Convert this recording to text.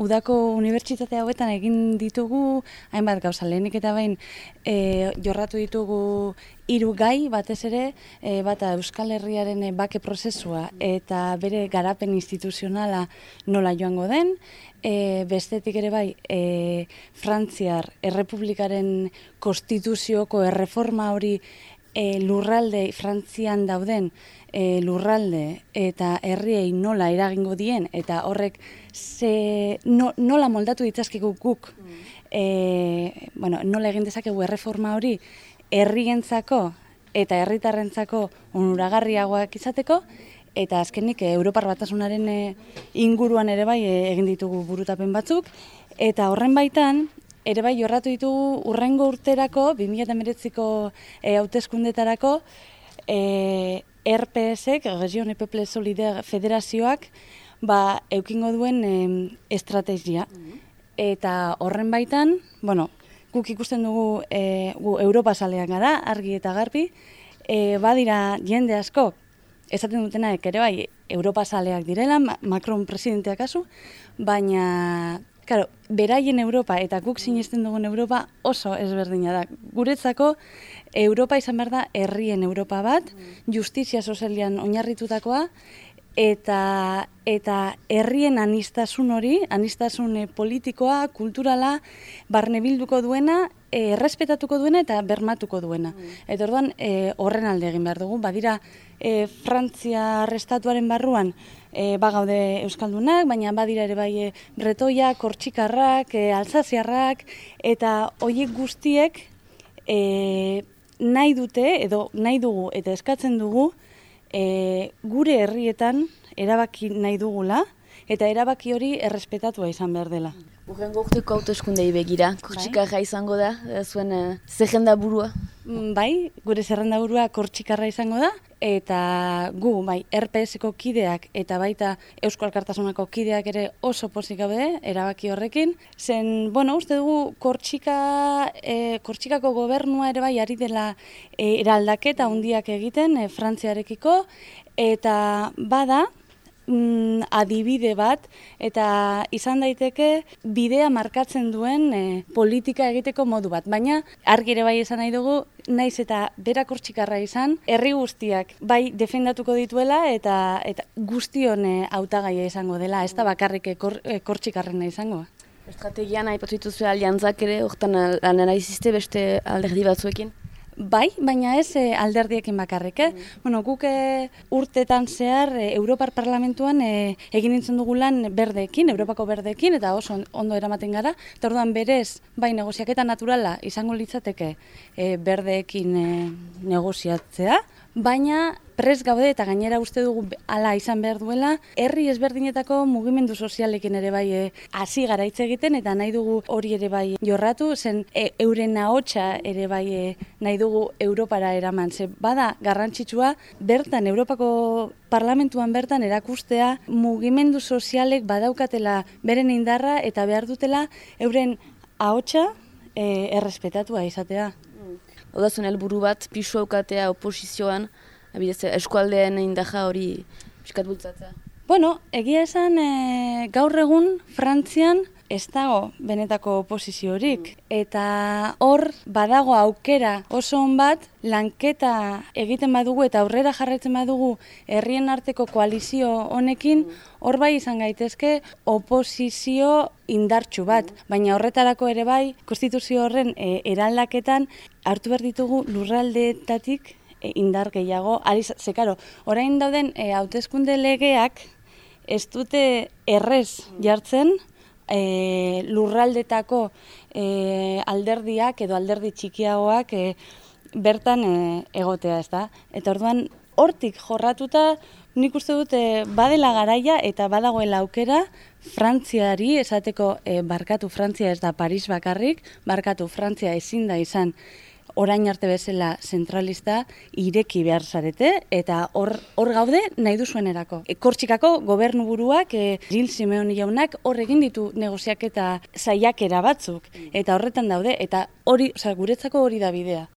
udako unibertsitate hauetan egin ditugu hainbat gauza. Lehenik eta bain e, jorratu ditugu hiru gai batez ere e, bata Euskal Herriaren bake prozesua eta bere garapen instituzionala nola joango den. E, bestetik ere bai e, Frantziar Errepublikaren konstituzioko erreforma hori e, lurralde Frantzian dauden e, lurralde eta herriei nola eragingo dien eta horrek ze, nola moldatu ditzazkigu guk e, bueno, nola egin dezakegu erreforma hori herrientzako eta herritarrentzako onuragarriagoak izateko eta azkenik Europar Batasunaren e, inguruan ere bai e, egin ditugu burutapen batzuk eta horren baitan ere bai jorratu ditugu urrengo urterako 2019ko e, hauteskundetarako e, RPSek, Regione People Solidaire Federazioak, ba, eukingo duen estrategia. Mm-hmm. Eta horren baitan, bueno, guk ikusten dugu e, gu Europa salean gara, argi eta garbi, e, badira jende asko, esaten dutena ere bai, Europa saleak direla, Macron presidenteak asu, baina Claro, beraien Europa eta guk sinesten dugun Europa oso ezberdina da. Guretzako Europa izan behar da herrien Europa bat, mm. justizia sozialian oinarritutakoa, eta eta herrien anistasun hori, anistasun eh, politikoa, kulturala, barne bilduko duena, eh, errespetatuko duena eta bermatuko duena. Mm. Eta orduan eh, horren alde egin behar dugu, badira e, Frantzia arrestatuaren barruan, e, bagaude Euskaldunak, baina badira ere bai e, bretoiak, kortxikarrak, e, alzaziarrak, eta hoiek guztiek e, nahi dute, edo nahi dugu eta eskatzen dugu, e, gure herrietan erabaki nahi dugula, eta erabaki hori errespetatua izan behar dela. Urrengo urteko autoeskundei begira, kortxikarra bai. izango da, zuen uh, zerrenda burua? Mm, bai, gure zerrenda burua kortxikarra izango da, eta gu, bai, RPS-eko kideak eta baita Eusko Alkartasunako kideak ere oso pozik gaude, erabaki horrekin. Zen, bueno, uste dugu, kortxika, e, kortxikako gobernua ere bai, ari dela e, eraldaketa hundiak egiten, e, frantziarekiko, eta bada, mm, adibide bat eta izan daiteke bidea markatzen duen e, politika egiteko modu bat. Baina argi ere bai esan nahi dugu, naiz eta berakortxikarra izan, herri guztiak bai defendatuko dituela eta eta guztion hautagaia izango dela, ez da bakarrik e, kortxikarrena izango. Estrategian aipatu aliantzak ere, hortan lan iziste beste alderdi batzuekin? Bai, baina ez e, alderdiekin bakarrik, eh? Mm. Bueno, guk e, urtetan zehar e, Europar Parlamentuan e, egin nintzen dugu lan berdeekin, Europako berdeekin, eta oso ondo eramaten gara. Eta orduan berez, bai, negoziaketa naturala izango litzateke e, berdeekin e, negoziatzea, baina pres gaude eta gainera uste dugu hala izan behar duela, herri ezberdinetako mugimendu sozialekin ere bai eh, hasi gara hitz egiten eta nahi dugu hori ere bai jorratu, zen e, euren ahotsa ere bai e, nahi dugu Europara eraman. Ze bada garrantzitsua bertan Europako parlamentuan bertan erakustea mugimendu sozialek badaukatela beren indarra eta behar dutela euren ahotsa e, errespetatua izatea. Odazun helburu bat, pisu aukatea oposizioan, abidez, eskualdeen indaja hori piskat bultzatzea. Bueno, egia esan e, gaur egun Frantzian ez dago benetako oposiziorik. Eta hor badago aukera oso on bat lanketa egiten badugu eta aurrera jarraitzen badugu herrien arteko koalizio honekin hor bai izan gaitezke oposizio indartsu bat. Baina horretarako ere bai konstituzio horren e, eraldaketan hartu behar ditugu lurraldeetatik e, indar gehiago. Ari, ze, karo, orain dauden e, hauteskunde legeak ez dute errez jartzen, e, lurraldetako e, alderdiak edo alderdi txikiagoak e, bertan e, egotea, ez da? Eta orduan, hortik jorratuta, nik uste dute badela garaia eta badagoela aukera Frantziari esateko e, barkatu Frantzia ez da Paris bakarrik, barkatu Frantzia ezin da izan orain arte bezala zentralista ireki behar zarete, eta hor, hor gaude nahi duzuenerako. E, Kortxikako gobernu buruak, e, Gil Simeoni jaunak, hor egin ditu negoziak eta zaiakera batzuk, eta horretan daude, eta hori, guretzako hori da bidea.